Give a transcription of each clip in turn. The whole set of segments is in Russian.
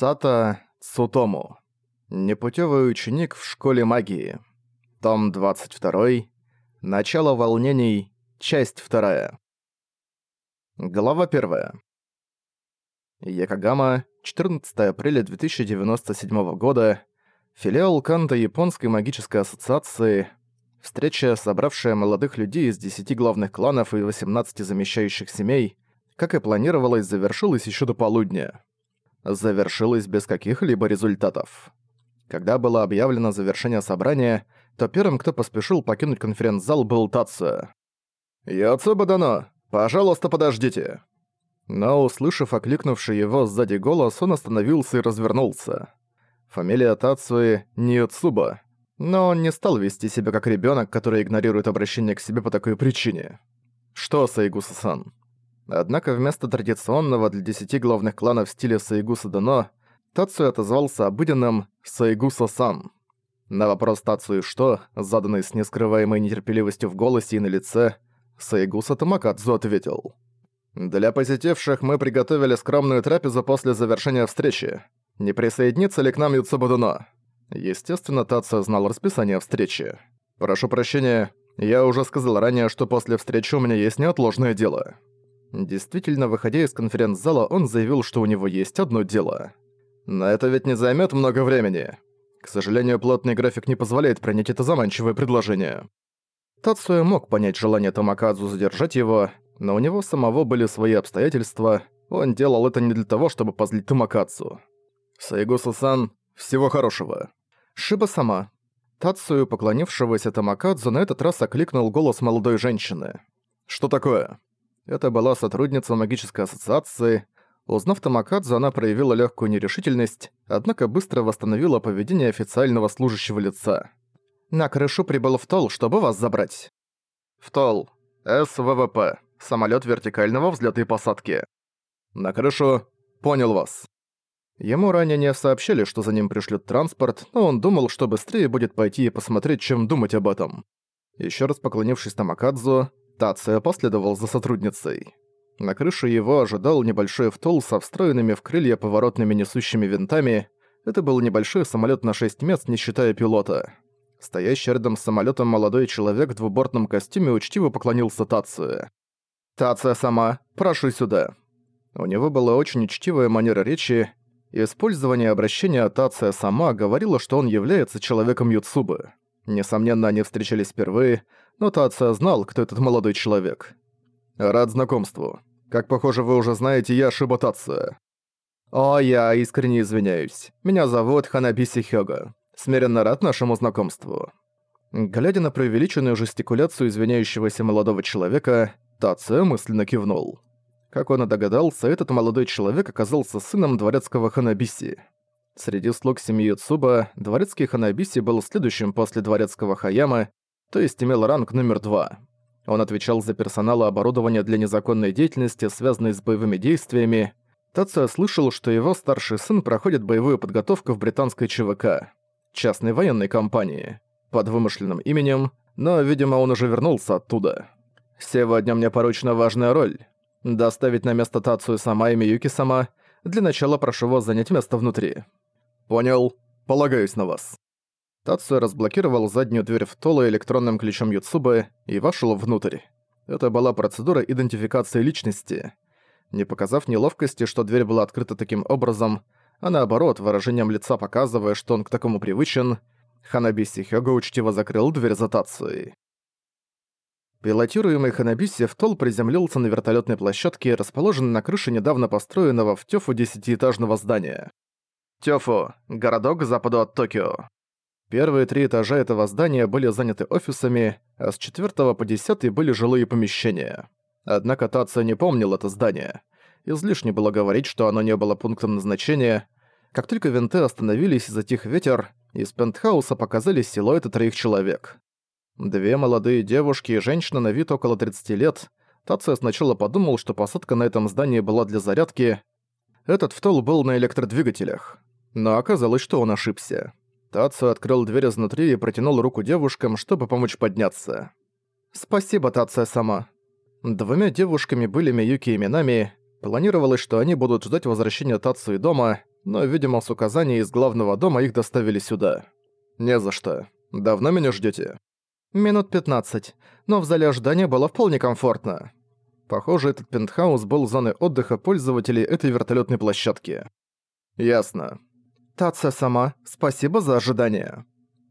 Сата Цутому. Непутевый ученик в школе магии. Том 22. Начало волнений. Часть 2. Глава 1. Якогама, 14 апреля 2097 года. Филиал Канта Японской магической ассоциации. Встреча, собравшая молодых людей из 10 главных кланов и 18 замещающих семей, как и планировалось, завершилась еще до полудня завершилась без каких-либо результатов. Когда было объявлено завершение собрания, то первым, кто поспешил покинуть конференц-зал, был Тацу. «Яцуба Дано, пожалуйста, подождите!» Но, услышав окликнувший его сзади голос, он остановился и развернулся. Фамилия Тацуи не Яцуба, но он не стал вести себя как ребенок, который игнорирует обращение к себе по такой причине. «Что, Сайгуса-сан?» Однако вместо традиционного для десяти главных кланов стиля Сайгуса Дано, Тацуя отозвался обыденным «Сайгуса-сан». На вопрос Тацуи «что?», заданный с нескрываемой нетерпеливостью в голосе и на лице, Сайгуса Тамакадзу ответил. «Для посетивших мы приготовили скромную трапезу после завершения встречи. Не присоединится ли к нам Юцубудуно?» Естественно, Тацуя знал расписание встречи. «Прошу прощения, я уже сказал ранее, что после встречи у меня есть неотложное дело». Действительно, выходя из конференц-зала, он заявил, что у него есть одно дело. Но это ведь не займет много времени. К сожалению, плотный график не позволяет принять это заманчивое предложение. Тацуя мог понять желание Тамакадзу задержать его, но у него самого были свои обстоятельства, он делал это не для того, чтобы позлить Тамакадзу. Сайгусу-сан, всего хорошего. Шиба сама. Тацую, поклонившегося Тамакадзу, на этот раз окликнул голос молодой женщины. «Что такое?» Это была сотрудница магической ассоциации. Узнав Тамакадзу, она проявила легкую нерешительность, однако быстро восстановила поведение официального служащего лица. «На крышу прибыл в ТОЛ, чтобы вас забрать». В ТОЛ. СВВП. Самолет вертикального взлета и посадки. На крышу. Понял вас. Ему ранее не сообщили, что за ним пришлют транспорт, но он думал, что быстрее будет пойти и посмотреть, чем думать об этом. Еще раз поклонившись Тамакадзу, Тация последовал за сотрудницей. На крыше его ожидал небольшой втол со встроенными в крылья поворотными несущими винтами. Это был небольшой самолет на 6 мест, не считая пилота. Стоящий рядом с самолетом молодой человек в двубортном костюме учтиво поклонился Тацию. «Тация сама, прошу сюда». У него была очень учтивая манера речи, и использование обращения Тация сама говорило, что он является человеком Юцубы. Несомненно, они встречались впервые, но Тация знал, кто этот молодой человек. «Рад знакомству. Как похоже, вы уже знаете, я Шиба Тация». «О, я искренне извиняюсь. Меня зовут Ханабиси Хёга. Смиренно рад нашему знакомству». Глядя на преувеличенную жестикуляцию извиняющегося молодого человека, Тация мысленно кивнул. Как он и догадался, этот молодой человек оказался сыном дворецкого Ханабиси. Среди слуг семьи Цуба дворецкий Ханабиси был следующим после дворецкого Хаяма то есть имел ранг номер два. Он отвечал за персонал и оборудование для незаконной деятельности, связанной с боевыми действиями. Тацио слышал, что его старший сын проходит боевую подготовку в британской ЧВК, частной военной компании, под вымышленным именем, но, видимо, он уже вернулся оттуда. «Сегодня мне поручена важная роль. Доставить на место Тацию сама и Миюки сама. Для начала прошу вас занять место внутри». «Понял. Полагаюсь на вас». Тацуя разблокировал заднюю дверь в Толо электронным ключом Юцубы и вошел внутрь. Это была процедура идентификации личности. Не показав неловкости, что дверь была открыта таким образом, а наоборот, выражением лица показывая, что он к такому привычен, Ханабиси Хёго учтиво закрыл дверь за Тацуей. Пилотируемый Ханабиси в Тол приземлился на вертолетной площадке, расположенной на крыше недавно построенного в Тёфу десятиэтажного здания. Тёфу – городок к западу от Токио. Первые три этажа этого здания были заняты офисами, а с четвертого по десятый были жилые помещения. Однако Тация не помнил это здание. Излишне было говорить, что оно не было пунктом назначения. Как только винты остановились и затих ветер, из пентхауса показались силуэты троих человек. Две молодые девушки и женщина на вид около 30 лет. Тация сначала подумал, что посадка на этом здании была для зарядки. Этот втол был на электродвигателях. Но оказалось, что он ошибся. Тацу открыл дверь изнутри и протянул руку девушкам, чтобы помочь подняться. «Спасибо, Тация сама». Двумя девушками были Миюки и Минами. Планировалось, что они будут ждать возвращения Тацу и дома, но, видимо, с указания из главного дома их доставили сюда. Не за что. Давно меня ждете? Минут 15, но в зале ожидания было вполне комфортно. Похоже, этот пентхаус был зоной отдыха пользователей этой вертолетной площадки. Ясно. Тация сама, спасибо за ожидание.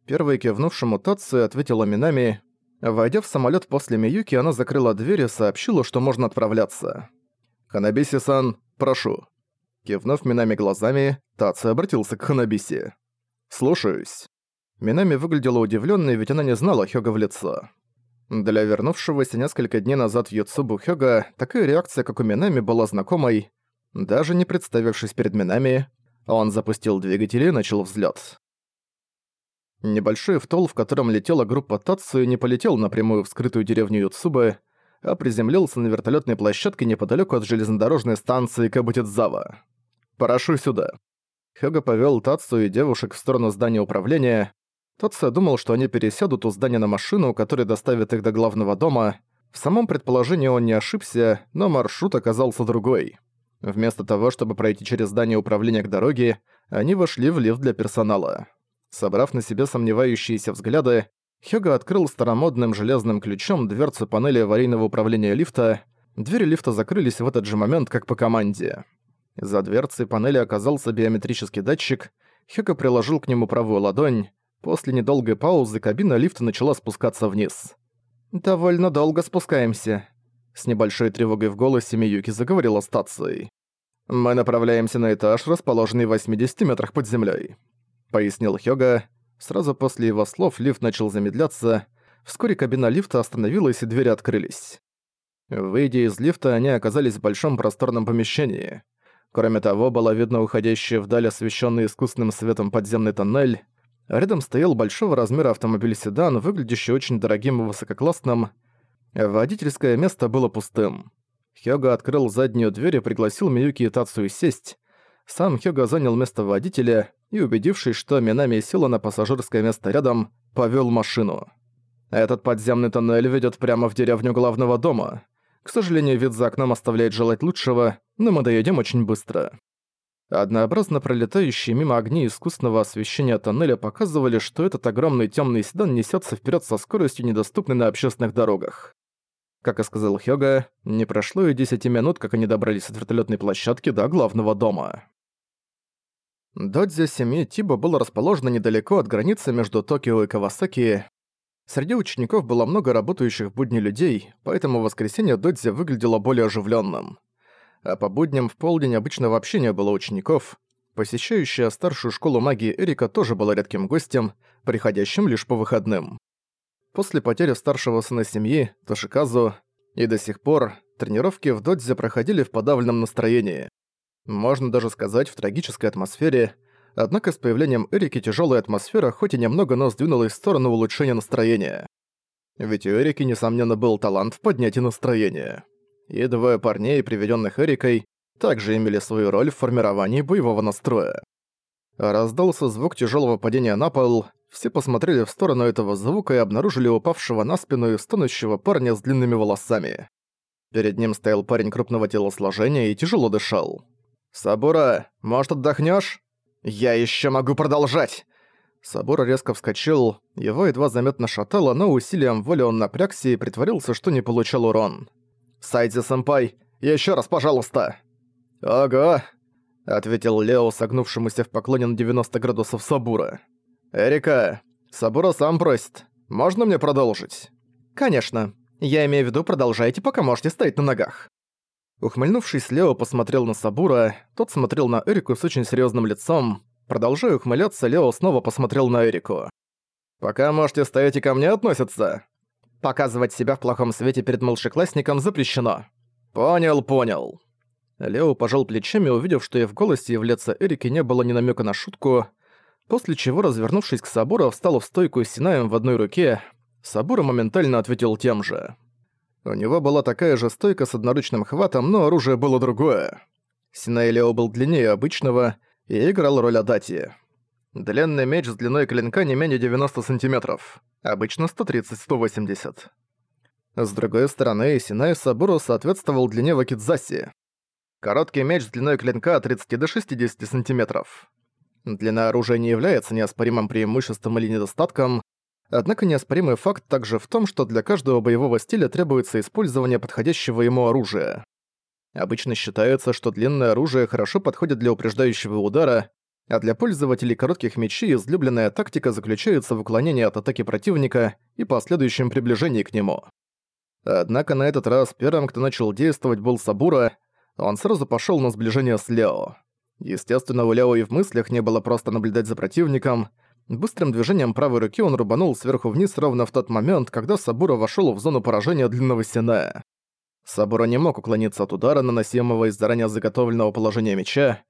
Первой кивнувшему Тацию ответила Минами. Войдя в самолет после Миюки, она закрыла дверь и сообщила, что можно отправляться. «Ханабиси-сан, прошу». Кивнув Минами глазами, Тацию обратился к Ханабиси. «Слушаюсь». Минами выглядела удивленной, ведь она не знала Хёга в лицо. Для вернувшегося несколько дней назад Юцубу Хёга такая реакция, как у Минами, была знакомой. Даже не представившись перед Минами, он запустил двигатель и начал взлёт. Небольшой втол, в котором летела группа Тацию, не полетел напрямую в скрытую деревню Юцубы, а приземлился на вертолетной площадке неподалеку от железнодорожной станции Кабутидзава. «Прошу сюда». Хёга повёл Тацию и девушек в сторону здания управления. Тация думал, что они пересядут у здания на машину, которая доставит их до главного дома. В самом предположении он не ошибся, но маршрут оказался другой. Вместо того, чтобы пройти через здание управления к дороге, они вошли в лифт для персонала. Собрав на себе сомневающиеся взгляды, Хёга открыл старомодным железным ключом дверцу панели аварийного управления лифта. Двери лифта закрылись в этот же момент, как по команде. За дверцей панели оказался биометрический датчик. Хёга приложил к нему правую ладонь. После недолгой паузы кабина лифта начала спускаться вниз. «Довольно долго спускаемся», — с небольшой тревогой в голосе Миюки заговорила стацией. «Мы направляемся на этаж, расположенный в 80 метрах под землей пояснил Хёга. Сразу после его слов лифт начал замедляться. Вскоре кабина лифта остановилась и двери открылись. Выйдя из лифта, они оказались в большом просторном помещении. Кроме того, было видно уходящий вдаль освещенный искусственным светом подземный тоннель. Рядом стоял большого размера автомобиль-седан, выглядящий очень дорогим и высококлассным. Водительское место было пустым. Хёга открыл заднюю дверь и пригласил Миюки и Тацию сесть. Сам Хёга занял место водителя и, убедившись, что Минами села на пассажирское место рядом, повёл машину. Этот подземный тоннель ведёт прямо в деревню главного дома. К сожалению, вид за окном оставляет желать лучшего, но мы доедем очень быстро. Однообразно пролетающие мимо огней искусственного освещения тоннеля показывали, что этот огромный тёмный седан несётся вперёд со скоростью, недоступной на общественных дорогах. Как и сказал Хёга, не прошло и 10 минут, как они добрались от вертолётной площадки до главного дома. Додзя семьи Тиба было расположено недалеко от границы между Токио и Кавасаки. Среди учеников было много работающих будни людей, поэтому воскресенье Додзя выглядело более оживленным. А по будням в полдень обычно вообще не было учеников. Посещающая старшую школу магии Эрика тоже была редким гостем, приходящим лишь по выходным. После потери старшего сына семьи, Тошиказу, и до сих пор тренировки в Додзе проходили в подавленном настроении. Можно даже сказать, в трагической атмосфере, однако с появлением Эрики тяжелая атмосфера хоть и немного, но сдвинулась в сторону улучшения настроения. Ведь у Эрики, несомненно, был талант в поднятии настроения. И двое парней, приведенных Эрикой, также имели свою роль в формировании боевого настроя. Раздался звук тяжелого падения на пол, все посмотрели в сторону этого звука и обнаружили упавшего на спину и стонущего парня с длинными волосами. Перед ним стоял парень крупного телосложения и тяжело дышал. «Сабура, может, отдохнёшь?» «Я ещё могу продолжать!» Сабура резко вскочил, его едва заметно шатало, но усилием воли он напрягся и притворился, что не получал урон. «Сайдзи-сэмпай, ещё раз, пожалуйста!» «Ого!» — ответил Лео, согнувшемуся в поклоне на 90 градусов Сабура. «Эрика, Сабура сам просит. Можно мне продолжить?» «Конечно. Я имею в виду, продолжайте, пока можете стоять на ногах». Ухмыльнувшись, Лео посмотрел на Сабура, тот смотрел на Эрику с очень серьезным лицом. Продолжая ухмыляться, Лео снова посмотрел на Эрику. «Пока можете стоять и ко мне относиться. Показывать себя в плохом свете перед младшеклассником запрещено». «Понял, понял». Лео пожал плечами, увидев, что и в голосе, и в лице Эрики не было ни намека на шутку, после чего, развернувшись к Сабура, встал в стойку с Синаем в одной руке. Сабура моментально ответил тем же. У него была такая же стойка с одноручным хватом, но оружие было другое. Синаэлио был длиннее обычного и играл роль Адати. Длинный меч с длиной клинка не менее 90 сантиметров, обычно 130-180. С другой стороны, Синай Сабуру соответствовал длине Вакидзаси. Короткий меч с длиной клинка от 30 до 60 сантиметров. Длина оружия не является неоспоримым преимуществом или недостатком, однако неоспоримый факт также в том, что для каждого боевого стиля требуется использование подходящего ему оружия. Обычно считается, что длинное оружие хорошо подходит для упреждающего удара, а для пользователей коротких мечей излюбленная тактика заключается в уклонении от атаки противника и последующем приближении к нему. Однако на этот раз первым, кто начал действовать, был Сабура, он сразу пошёл на сближение с Лео. Естественно, у Лео и в мыслях не было просто наблюдать за противником. Быстрым движением правой руки он рубанул сверху вниз ровно в тот момент, когда Сабура вошёл в зону поражения длинного Синая. Сабура не мог уклониться от удара, наносимого из заранее заготовленного положения меча.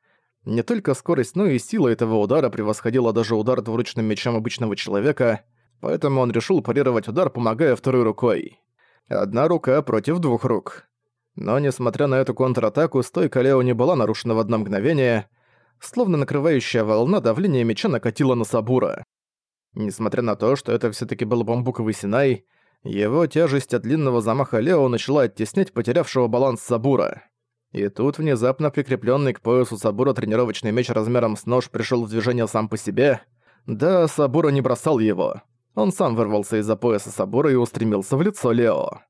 Не только скорость, но и сила этого удара превосходила даже удар двуручным мечом обычного человека, поэтому он решил парировать удар, помогая второй рукой. Одна рука против двух рук. Но несмотря на эту контратаку, стойка Лео не была нарушена в одно мгновение, словно накрывающая волна давления меча накатила на Сабура. Несмотря на то, что это все таки был бамбуковый Синай, его тяжесть от длинного замаха Лео начала оттеснять потерявшего баланс Сабура. И тут внезапно прикрепленный к поясу Сабура тренировочный меч размером с нож пришел в движение сам по себе. Да, Сабура не бросал его. Он сам вырвался из-за пояса Сабура и устремился в лицо Лео.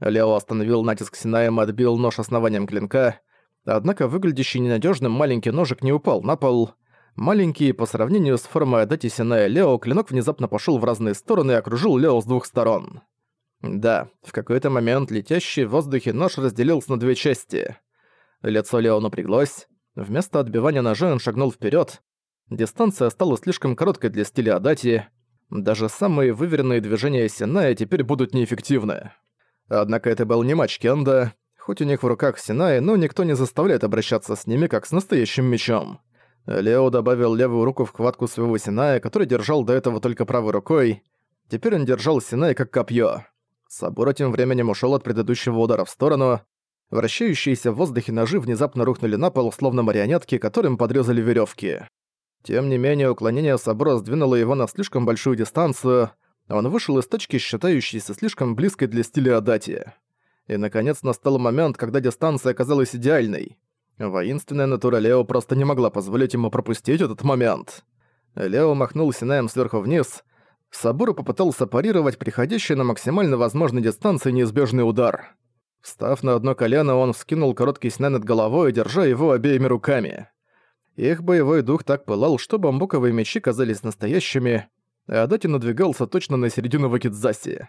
Лео остановил натиск Синаем и отбил нож основанием клинка, однако выглядящий ненадежным маленький ножик не упал на пол. Маленький, по сравнению с формой Адати Синая Лео, клинок внезапно пошел в разные стороны и окружил Лео с двух сторон. Да, в какой-то момент летящий в воздухе нож разделился на две части. Лицо Лео напряглось. Вместо отбивания ножа он шагнул вперед. Дистанция стала слишком короткой для стиля Адати. Даже самые выверенные движения Синая теперь будут неэффективны. Однако это был не матч Кенда, хоть у них в руках Синай, но никто не заставляет обращаться с ними как с настоящим мечом. Лео добавил левую руку в хватку своего Синая, который держал до этого только правой рукой. Теперь он держал Синай как копье. Сабура тем временем ушел от предыдущего удара в сторону. Вращающиеся в воздухе ножи внезапно рухнули на пол, словно марионетки, которым подрезали веревки. Тем не менее, уклонение Сабура сдвинуло его на слишком большую дистанцию, он вышел из точки, считающейся слишком близкой для стиля Адати. И, наконец, настал момент, когда дистанция оказалась идеальной. Воинственная натура Лео просто не могла позволить ему пропустить этот момент. Лео махнул Синаем сверху вниз. Сабуру попытался парировать приходящий на максимально возможной дистанции неизбежный удар. Встав на одно колено, он вскинул короткий Синай над головой, держа его обеими руками. Их боевой дух так пылал, что бамбуковые мечи казались настоящими, Адати надвигался точно на середину Вакидзаси.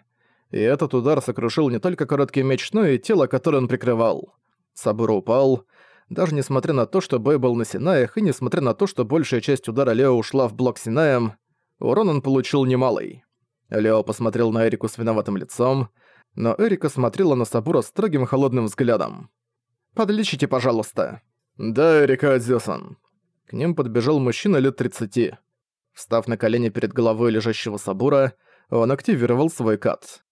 И этот удар сокрушил не только короткий меч, но и тело, которое он прикрывал. Сабура упал. Даже несмотря на то, что бой был на Синаях, и несмотря на то, что большая часть удара Лео ушла в блок Синаем, урон он получил немалый. Лео посмотрел на Эрику с виноватым лицом, но Эрика смотрела на Сабура строгим холодным взглядом. «Подлечите, пожалуйста». «Да, Эрика Адзёсан». К ним подбежал мужчина лет 30. Встав на колени перед головой лежащего Сабура, он активировал свой кат.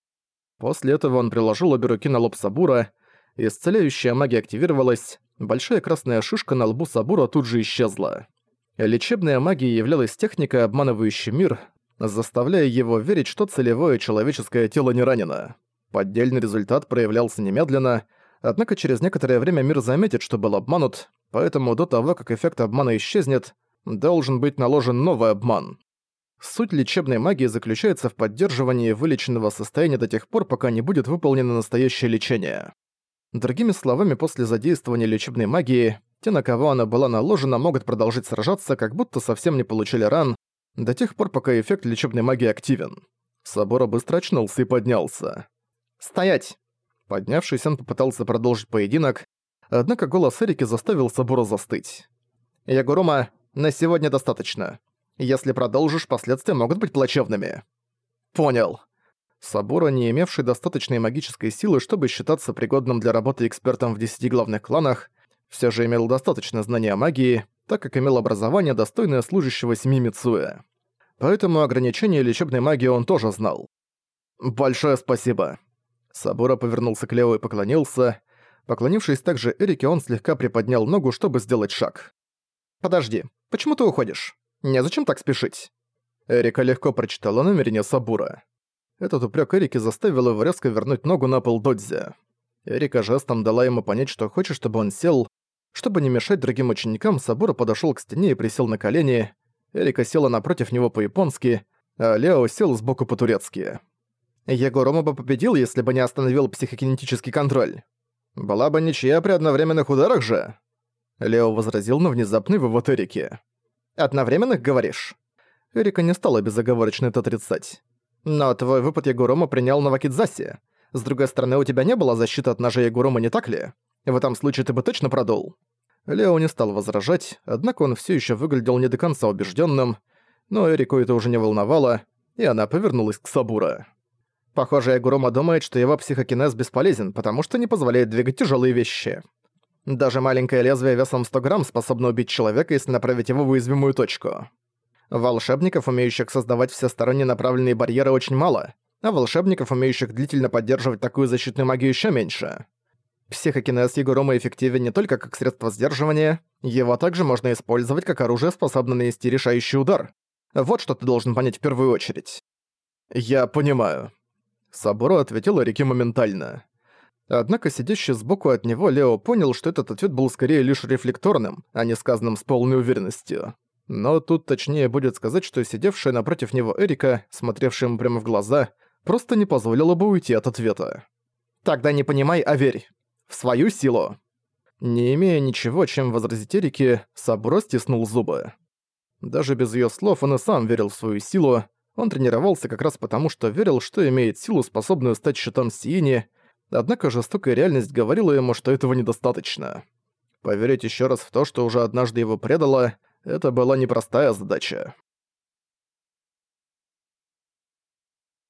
После этого он приложил обе руки на лоб Сабура, исцеляющая магия активировалась, большая красная шишка на лбу Сабура тут же исчезла. Лечебная магия являлась техникой, обманывающей мир, заставляя его верить, что целевое человеческое тело не ранено. Поддельный результат проявлялся немедленно, однако через некоторое время мир заметит, что был обманут, поэтому до того, как эффект обмана исчезнет, должен быть наложен новый обман. Суть лечебной магии заключается в поддерживании вылеченного состояния до тех пор, пока не будет выполнено настоящее лечение. Другими словами, после задействования лечебной магии, те, на кого она была наложена, могут продолжить сражаться, как будто совсем не получили ран, до тех пор, пока эффект лечебной магии активен. Собора быстро очнулся и поднялся. «Стоять!» Поднявшись, он попытался продолжить поединок, однако голос Эрики заставил Собора застыть. «Ягурума, на сегодня достаточно. Если продолжишь, последствия могут быть плачевными». «Понял». Сабура, не имевший достаточной магической силы, чтобы считаться пригодным для работы экспертом в десяти главных кланах, все же имел достаточное знание о магии, так как имел образование, достойное служащего семьи Мицуэ. Поэтому ограничения лечебной магии он тоже знал. «Большое спасибо». Сабура повернулся к Лео и поклонился. Поклонившись также Эрике, он слегка приподнял ногу, чтобы сделать шаг. «Подожди, почему ты уходишь? Незачем так спешить». Эрика легко прочитала намерение Сабура. Этот упрек Эрики заставил его резко вернуть ногу на пол Додзи. Эрика жестом дала ему понять, что хочет, чтобы он сел. Чтобы не мешать другим ученикам, Сабура подошёл к стене и присел на колени. Эрика села напротив него по-японски, а Лео сел сбоку по-турецки. Егорома бы победил, если бы не остановил психокинетический контроль. Была бы ничья при одновременных ударах же. Лео возразил на внезапный вывод Эрики. «Одновременных, говоришь?» Эрика не стала безоговорочно это отрицать. «Но твой выпад Егорома принял на Вакидзасе. С другой стороны, у тебя не было защиты от ножа Егорома, не так ли? В этом случае ты бы точно продул?» Лео не стал возражать, однако он все еще выглядел не до конца убежденным, но Эрику это уже не волновало, и она повернулась к Сабура. Похоже, Ягурома думает, что его психокинез бесполезен, потому что не позволяет двигать тяжелые вещи. Даже маленькое лезвие весом 100 грамм способно убить человека, если направить его в уязвимую точку. Волшебников, умеющих создавать всесторонне направленные барьеры, очень мало, а волшебников, умеющих длительно поддерживать такую защитную магию, еще меньше. Психокинез Егурома эффективен не только как средство сдерживания, его также можно использовать как оружие, способное нанести решающий удар. Вот что ты должен понять в первую очередь. «Я понимаю». Сабуро ответил Рике моментально. Однако сидящий сбоку от него Лео понял, что этот ответ был скорее лишь рефлекторным, а не сказанным с полной уверенностью. Но тут точнее будет сказать, что сидевшая напротив него Эрика, смотревшая ему прямо в глаза, просто не позволила бы уйти от ответа. «Тогда не понимай, а верь в свою силу!» Не имея ничего, чем возразить Эрике, Сабуро стиснул зубы. Даже без её слов он и сам верил в свою силу, он тренировался как раз потому, что верил, что имеет силу, способную стать щитом Сиини, однако жестокая реальность говорила ему, что этого недостаточно. Поверить ещё раз в то, что уже однажды его предало, это была непростая задача.